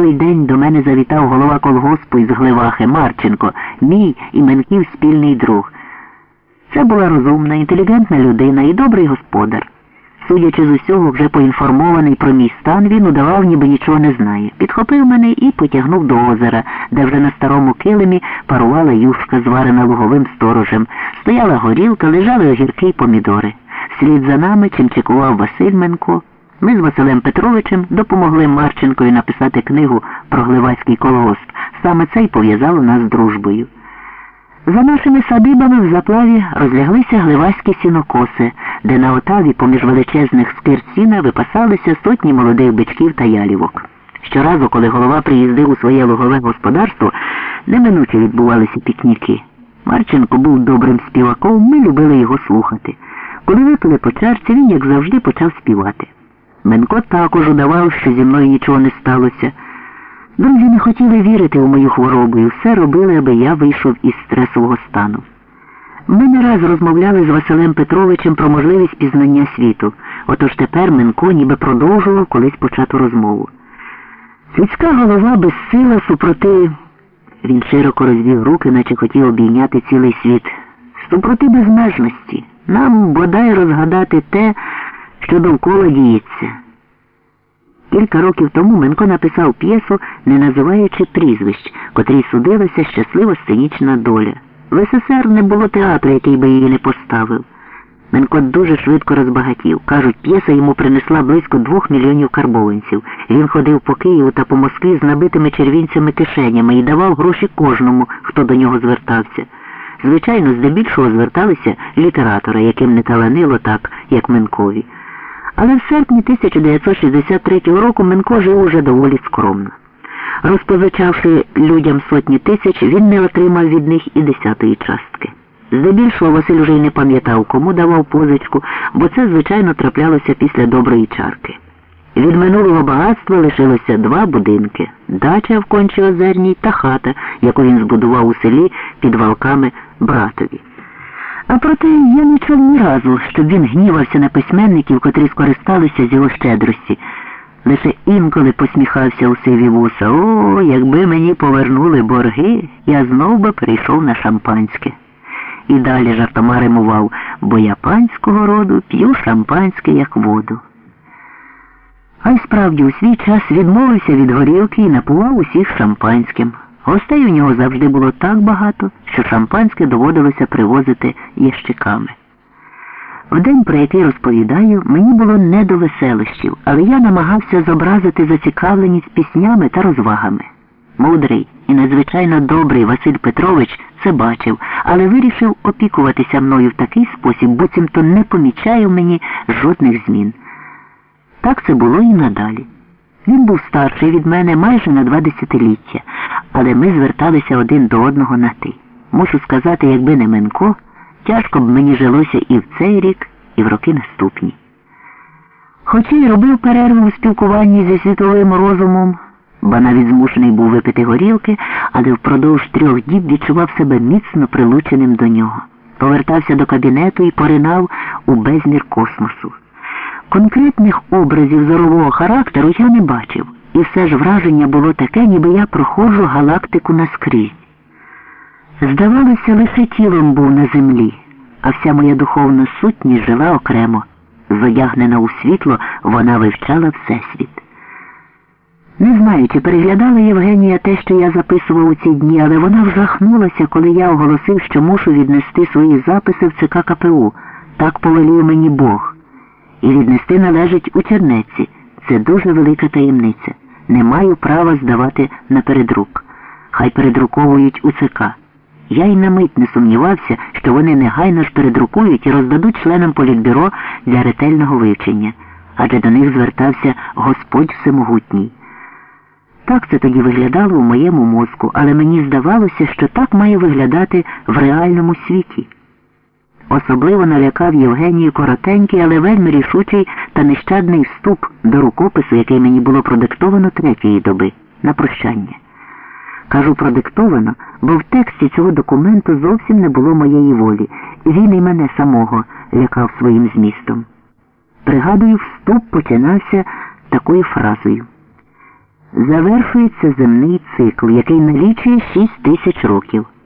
той день до мене завітав голова колгоспу із Гливахи Марченко, мій і Менків спільний друг. Це була розумна, інтелігентна людина і добрий господар. Судячи з усього, вже поінформований про мій стан, він удавав, ніби нічого не знає. Підхопив мене і потягнув до озера, де вже на старому килимі парувала юшка, зварена луговим сторожем, стояла горілка, лежали огірки й помідори. Слід за нами чимчикував Василь Менко. Ми з Василем Петровичем допомогли Марченкові написати книгу про Гливацький колгосп. Саме це й пов'язало нас з дружбою. За нашими садибами в заплаві розляглися гливаські сінокоси, де на отаві поміж величезних скирт сіна випасалися сотні молодих бичків та ялівок. Щоразу, коли голова приїздив у своє лугове господарство, неминуче відбувалися пікніки. Марченко був добрим співаком, ми любили його слухати. Коли випили по чарці, він, як завжди, почав співати. Менко також удавав, що зі мною нічого не сталося. Друзі не хотіли вірити у мою хворобу і все робили, аби я вийшов із стресового стану. Ми не раз розмовляли з Василем Петровичем про можливість пізнання світу, отож тепер Менко ніби продовжував колись почату розмову. Світська голова безсила супроти. Він широко розвів руки, наче хотів обійняти цілий світ. Супроти безмежності. Нам бодай розгадати те, що довкола діється. Кілька років тому Менко написав п'єсу, не називаючи прізвищ, котрій судилася щаслива сценічна доля. В СССР не було театру, який би її не поставив. Менко дуже швидко розбагатів. Кажуть, п'єса йому принесла близько двох мільйонів карбованців. Він ходив по Києву та по Москві з набитими червінцями кишенями і давав гроші кожному, хто до нього звертався. Звичайно, здебільшого зверталися літератори, яким не таланило так, як Менкові. Але в серпні 1963 року Менко жив уже доволі скромно. Розпозичавши людям сотні тисяч, він не отримав від них і десятої частки. Здебільшого Василь уже й не пам'ятав, кому давав позичку, бо це, звичайно, траплялося після доброї чарки. Від минулого багатства лишилося два будинки дача в кончі озерній та хата, яку він збудував у селі під валками братові. А проте я не чув ні разу, щоб він гнівався на письменників, котрі скористалися з його щедрості. Лише інколи посміхався у сиві вуса. О, якби мені повернули борги, я знов би прийшов на шампанське. І далі жартома римував, бо я панського роду п'ю шампанське, як воду. А й справді у свій час відмовився від горілки і напував усіх шампанським. Гостей у нього завжди було так багато, що шампанське доводилося привозити ящиками. В день, про який розповідаю, мені було не до веселощів, але я намагався зобразити зацікавленість піснями та розвагами. Мудрий і надзвичайно добрий Василь Петрович це бачив, але вирішив опікуватися мною в такий спосіб, буцімто не помічає в мені жодних змін. Так це було і надалі. Він був старший від мене майже на два десятиліття, але ми зверталися один до одного на ти. Мушу сказати, якби не Менко, тяжко б мені жилося і в цей рік, і в роки наступні. Хоча й робив перерву у спілкуванні зі світовим розумом, бо навіть змушений був випити горілки, але впродовж трьох діб відчував себе міцно прилученим до нього. Повертався до кабінету і поринав у безмір космосу. Конкретних образів зорового характеру я не бачив, і все ж враження було таке, ніби я проходжу галактику наскрізь. Здавалося, лише тілом був на землі, а вся моя духовна сутність жила окремо. Зодягнена у світло, вона вивчала Всесвіт. Не знаю, чи переглядала Євгенія те, що я записував у ці дні, але вона вжахнулася, коли я оголосив, що мушу віднести свої записи в ЦК КПУ. Так повелів мені Бог. І віднести належить у чернеці. Це дуже велика таємниця. Не маю права здавати на передрук. Хай передруковують у ЦК. Я й на мить не сумнівався, що вони негайно ж передрукують і роздадуть членам політбюро для ретельного вивчення, адже до них звертався Господь Всемогутній. Так це тоді виглядало у моєму мозку, але мені здавалося, що так має виглядати в реальному світі. Особливо налякав Євгенію коротенький, але вельми рішучий та нещадний вступ до рукопису, який мені було продиктовано третьої доби на прощання. Кажу продиктовано, бо в тексті цього документу зовсім не було моєї волі, він і мене самого лякав своїм змістом. Пригадую, вступ починався такою фразою. Завершується земний цикл, який налічує 6 тисяч років.